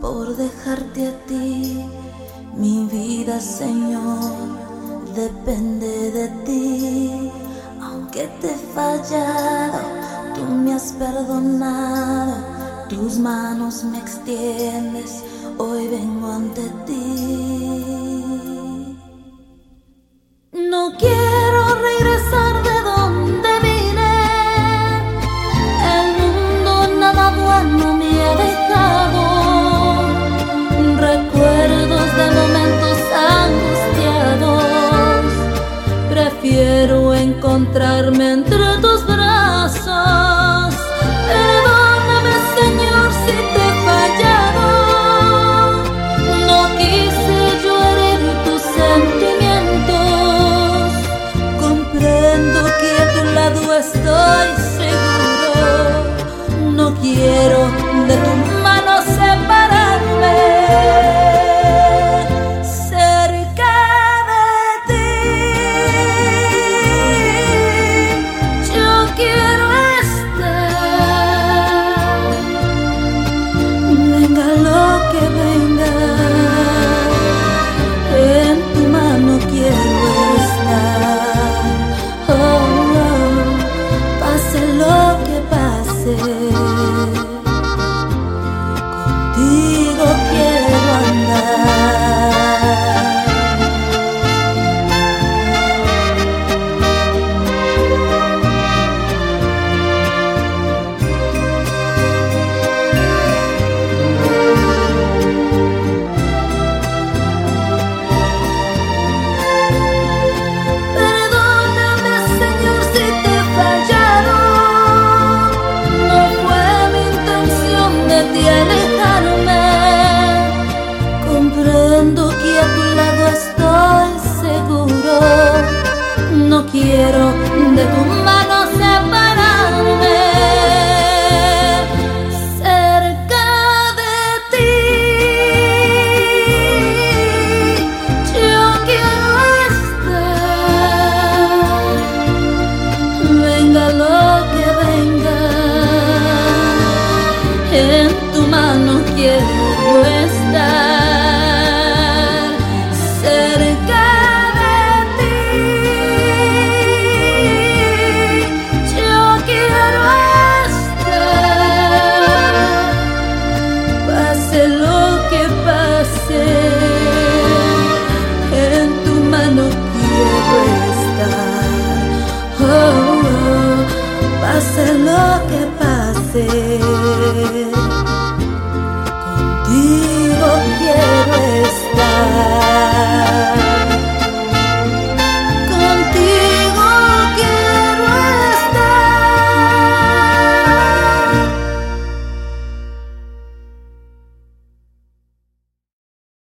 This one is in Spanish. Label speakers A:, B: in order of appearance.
A: por dejarte a ti. Mi vida, Señor, depende de ti. Aunque te he fallado, tú me has perdonado. Tus manos me extiendes, hoy vengo ante ti. encontrarme entre tus. quiero de tu mano separarme. Cerca de ti, yo quiero estar. Venga lo que venga, en tu mano quiero estar.